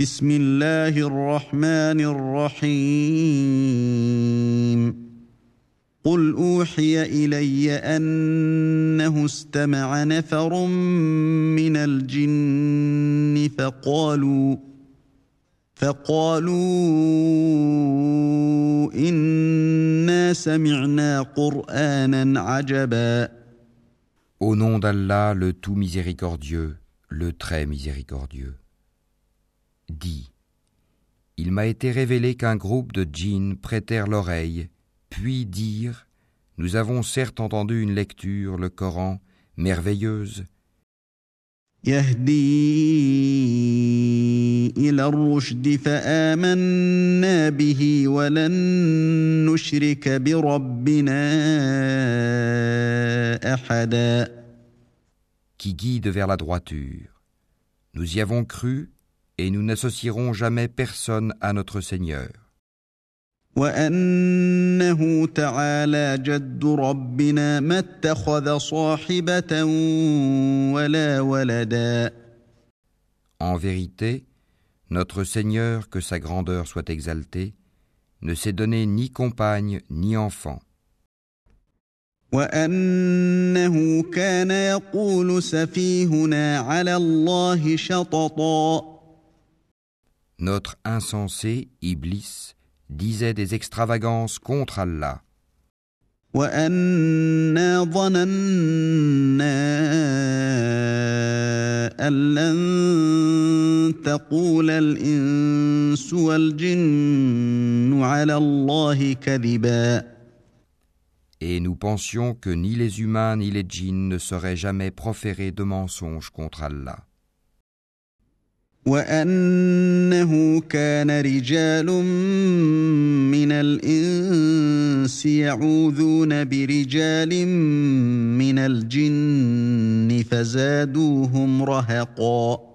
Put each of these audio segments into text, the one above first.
بسم الله الرحمن الرحيم قل أوحي إلي أنه استمع نفر من الجن فقالوا فقالوا إنا سمعنا قرآنا عجبا Au nom d'Allah, le tout miséricordieux, le très miséricordieux. dit Il m'a été révélé qu'un groupe de djinns prêtèrent l'oreille, puis dirent Nous avons certes entendu une lecture, le Coran, merveilleuse. qui guide vers la droiture. Nous y avons cru et nous n'associerons jamais personne à notre Seigneur. وانه تعالى جد ربنا ما اتخذ صاحبه ولا ولدا En vérité, notre Seigneur, que sa grandeur soit exaltée, ne s'est donné ni compagne ni enfant. وانه كان يقول سفيهنا على الله شططا Notre insensé, Iblis, disait des extravagances contre Allah. وأنا ظننا أن لن تقول الإنس والجن على الله كذبا Et nous pensions que ni les humains ni les djinns ne sauraient jamais proférer de mensonges contre Allah. وأنه كان رجال من الإنس يعوذون برجال من الجن فزادوهم رهقا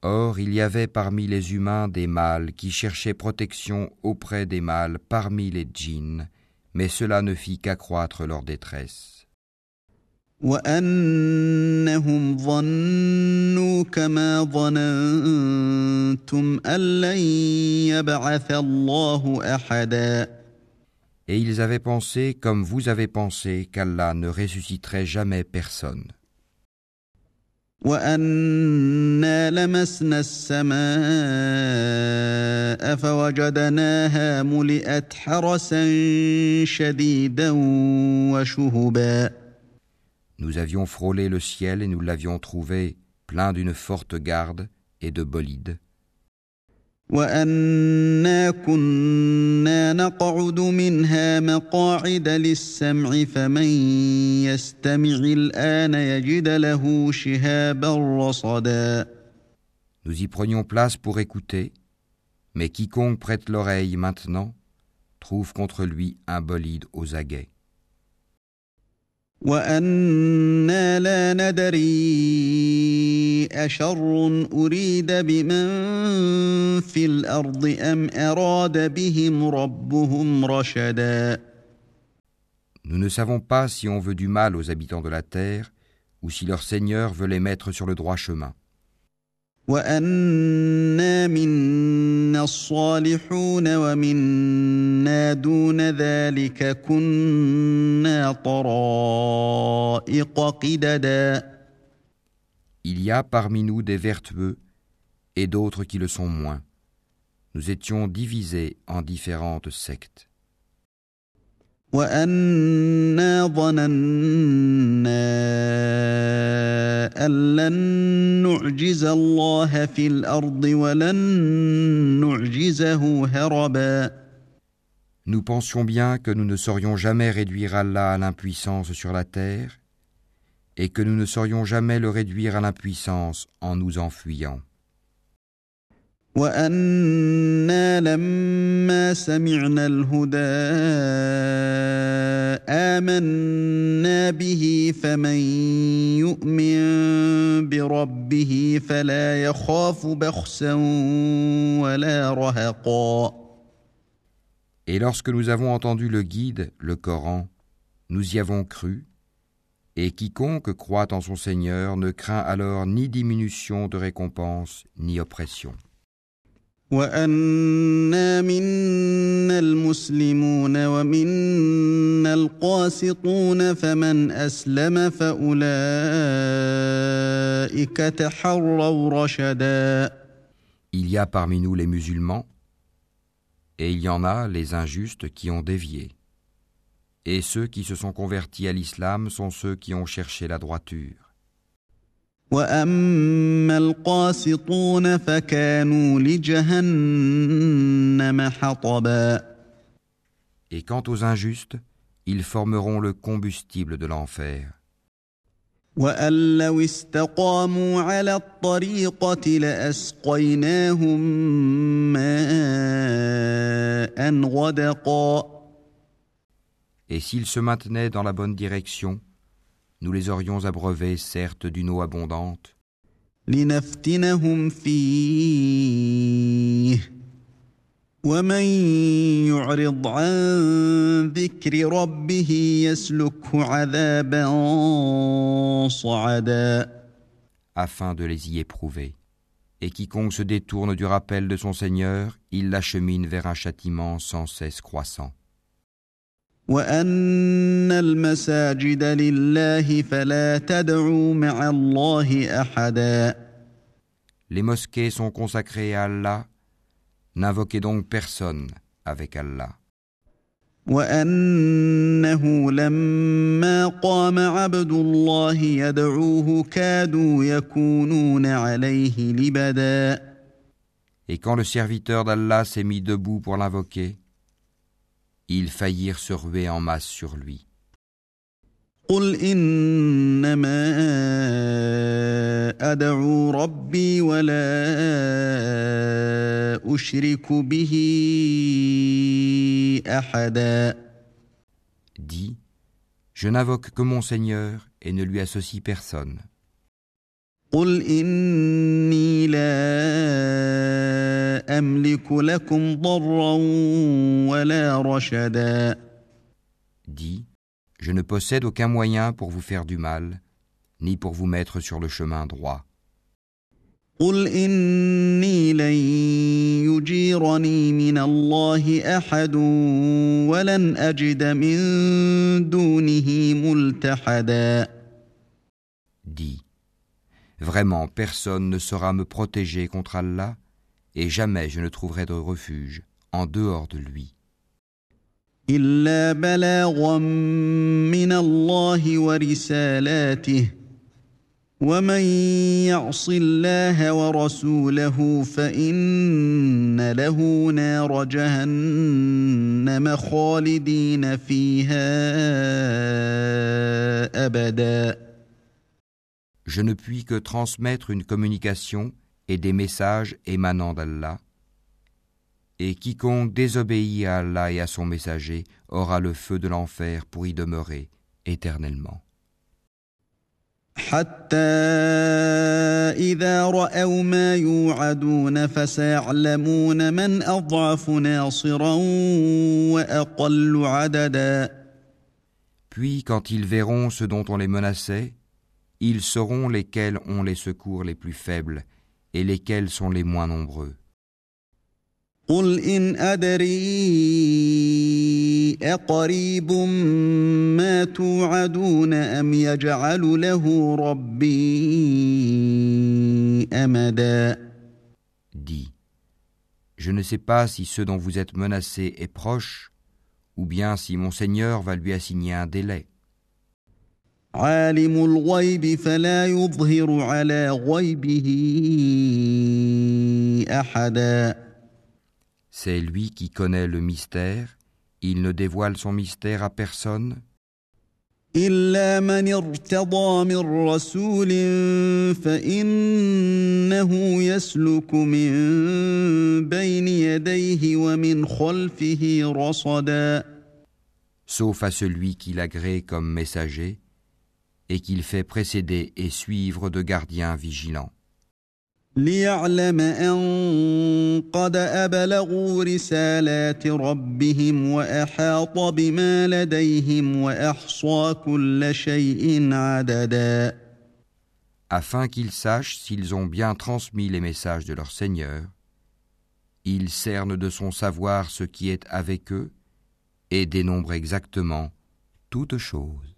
Or, il y avait parmi les humains des mâles qui cherchaient protection auprès des mâles parmi les djinns, mais cela ne fit qu'accroître leur détresse. وأنهم ظنوا كما ظننتم أن لن يبعث الله أحدا Et ils avaient pensé, comme vous avez pensé, qu'Allah ne ressusciterait jamais personne. وأنا لمسنا السماء فوجدناها ملئت حرسا شديدا وشهبا Nous avions frôlé le ciel et nous l'avions trouvé plein d'une forte garde et de bolides. وأنا كنا نقعد منها مقاعد للسمع فمن يستمع الآن يجد له شهابا رصدا Nous y prenions place pour écouter, mais quiconque prête l'oreille maintenant trouve contre lui un bolide aux aguets. وأنا لا ندري أشر أريد بمن في الأرض أم أراد بهم ربهم رشدا Nous ne savons pas si on veut du mal aux habitants de la terre ou si leur Seigneur veut les mettre sur le droit chemin. وأنا منا الصالحون ومنا دون ذلك كنا طرائق قددا Il y a parmi nous des vertueux et d'autres qui le sont moins. Nous étions divisés en différentes sectes. وأنا ظننا أن لن نعجز الله في الأرض ولن نعجزه هربا Nous pensions bien que nous ne saurions jamais réduire Allah à l'impuissance sur la terre et que nous ne saurions jamais le réduire à l'impuissance en nous enfuyant. وأنا لما سمعنا الهدى آمنا به فمن يؤمن بربه فلا يخاف بخسا ولا رهقا Et lorsque nous avons entendu le guide, le Coran, nous y avons cru, Et quiconque croit en son Seigneur ne craint alors ni diminution de récompense, ni oppression. وأنا منا المسلمون ومنا القاسطون فمن أسلم فأولئك تحروا رشدا Il y a parmi nous les musulmans, et il y en a les injustes qui ont dévié. Et ceux qui se sont convertis à l'islam sont ceux qui ont cherché la droiture. واما القاسطون فكانوا لجهنم حطبا Et quant aux injustes, ils formeront le combustible de l'enfer. وأن لو استقاموا على الطريقة لأسقيناهم ماء غدقا Et s'ils se maintenaient dans la bonne direction, nous les aurions abreuvés, certes, d'une eau abondante. afin de les y éprouver. Et quiconque se détourne du rappel de son Seigneur, il l'achemine vers un châtiment sans cesse croissant. وأن المساجد لله فلا تدعوا مع الله أحدا Les mosquées sont consacrées à Allah, n'invoquez donc personne avec Allah. وأنه لما قام عبد الله يدعوه كادوا يكونون عليه لبدا Et quand le serviteur d'Allah s'est mis debout pour l'invoquer, ils faillirent se ruer en masse sur lui. قل إنما أدعو ربي ولا أشرك به أحدا Dis, je n'invoque que mon Seigneur et ne lui associe personne. قل إني لا أملك لكم ضرا ولا رشدا Dis, je ne possède aucun moyen pour vous faire du mal, ni pour vous mettre sur le chemin droit. قل إني لن يجيرني من الله أحد ولن أجد من دونه ملتحدا Dis, vraiment personne ne saura me protéger contre Allah, et jamais je ne trouverai de refuge en dehors de lui. إلا بلاغا من الله ورسالاته ومن يعص الله ورسوله فإن له نار جهنم خالدين فيها أبدا je ne puis que transmettre une communication et des messages émanant d'Allah. Et quiconque désobéit à Allah et à son messager aura le feu de l'enfer pour y demeurer éternellement. Puis quand ils verront ce dont on les menaçait, ils sauront lesquels ont les secours les plus faibles et lesquels sont les moins nombreux. قل إن أدري أقريب ما توعدون أم يجعل له ربي أمدا Dis, je ne sais pas si ce dont vous êtes menacé est proche, ou bien si mon Seigneur va lui assigner un délai. عالم الغيب فلا يظهر على غيبه أحدا C'est lui qui connaît le mystère, il ne dévoile son mystère à personne, إلا من ارتضى من رسول فإنه يسلك من بين يديه ومن خلفه رصدا sauf à celui qu'il agrée comme messager, et qu'il fait précéder et suivre de gardiens vigilants. ليعلم أن قد أبلغوا رسالات ربهم وأحاط بما لديهم وأحصى كل شيء عددا afin qu'ils sachent s'ils ont bien transmis les messages de leur Seigneur. Il cerne de son savoir ce qui est avec eux et dénombre exactement toutes choses.